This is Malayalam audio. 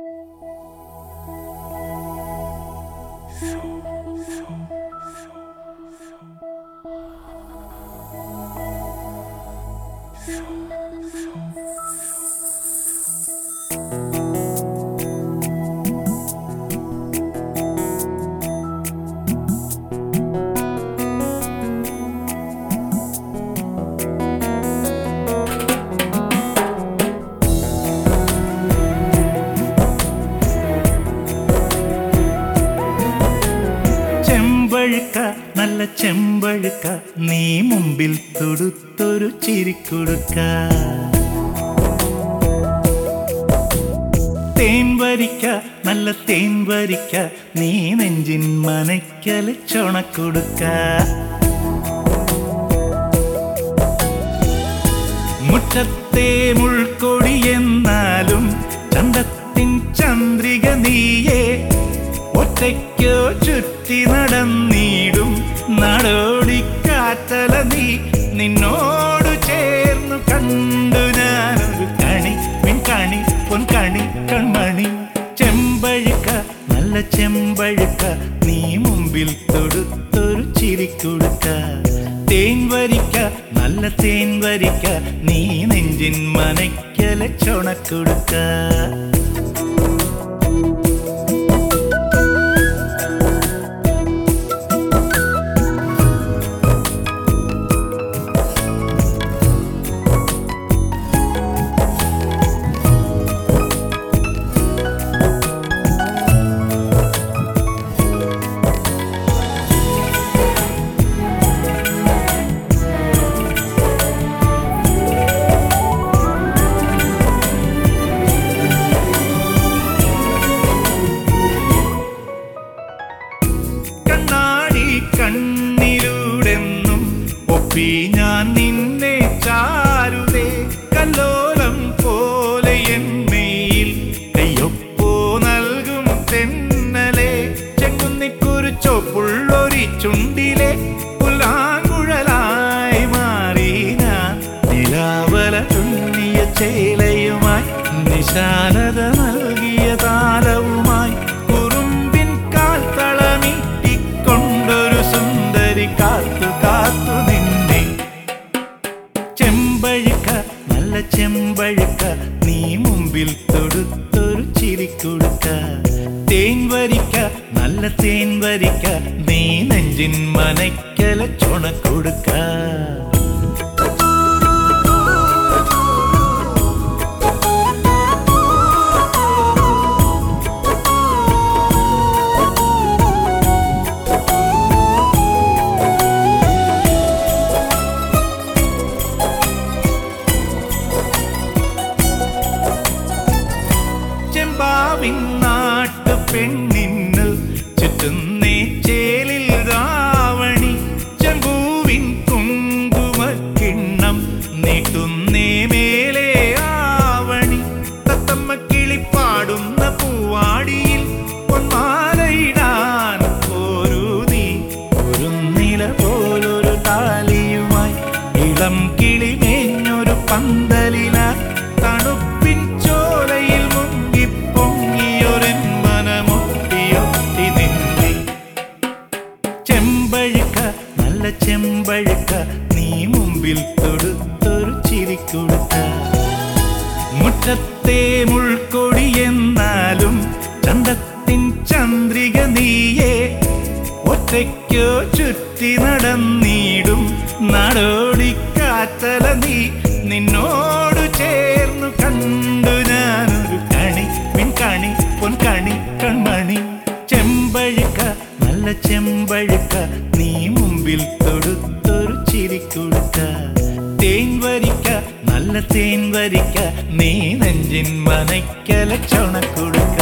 手。ചെമ്പഴുക്ക നല്ല ചെമ്പഴുക്ക നീ മുമ്പിൽ തൊടുത്തൊരു ചിരിക്കൊടുക്ക തേൻ വരിക്ക നല്ല തേൻ വരിക്ക നീ നെഞ്ചിൻ മനയ്ക്കൽ ചുണക്കൊടുക്ക മുറ്റത്തെ മുൾക്കൊടി എന്നാലും ചന്ദ്രിക നീയേ ഒറ്റയ്ക്കോ ചുറ്റി നടന്നിടും. നടോടിക്കാറ്റല നീ നിന്നോടു ചേർന്നു കണ്ടു ഞാനൊരു കണി. പിൻകണി പൊൻകണി കൺമണി. ചെമ്പഴുക്ക നല്ല ചെമ്പഴുക്ക നീ മുമ്പിൽ തൊടുത്തൊരു ചിരിക്കൊടുക്ക തേൻ വരിക്ക നല്ല തേൻ വരിക്ക നീ നെഞ്ചിൻ മനയ്ക്കല ചുണക്കൊടുക്ക ഒപ്പി ഞാൻ നിന്നെ ചാരുതേ കല്ലോലം പോലെ എന്നെയിൽ കയ്യൊപ്പോ നൽകും തെന്നലെ ചെങ്കുന്നിക്കുരു ചോപ്പുള്ളൊരി ചുണ്ടിലെ. പുല്ലാങ്കുഴലായി മാറി ഞാൻ നിലാവല തുന്നിയ ചേലയുമായി നിശാലത നൽകിയ താലവുമായി തേൻ വരിക്ക നല്ല തേൻ വരിക്ക നീ നെഞ്ചിൻ മനയ്ക്കല ചുണക്കൊടുക്ക ചെമ്പാവിൻ നാട്ടു പെണ്ണിന്നു ചുറ്റുന്നേ ചേലിൽ ആവണി. തത്തമ്മ പൂവാടിയിൽ ഇളം മേഞ്ഞൊരു മുറ്റത്തെ മുൾക്കൊടി എന്നാലും ചന്തത്തിൻ ചന്ദ്രിക നീയേ ഒറ്റയ്ക്കോ ചുറ്റി നടന്നിടും. നടോടിക്കാറ്റല നീ നിന്നോട് ചേർന്നു കണ്ടു ഞാനൊരു കണി. പിൻകണി പൊൻകണി കൺമണി. ചെമ്പഴുക്ക നല്ല ചെമ്പഴുക്ക നീ മുമ്പിൽ തൊടുത്തൊരു ചിരിക്കൊടുക്ക തേൻ വരിക്ക നല്ല തേൻ വരിക്ക നീ നെഞ്ചിൻ മനയ്ക്കല ചുണക്കൊടുക്ക.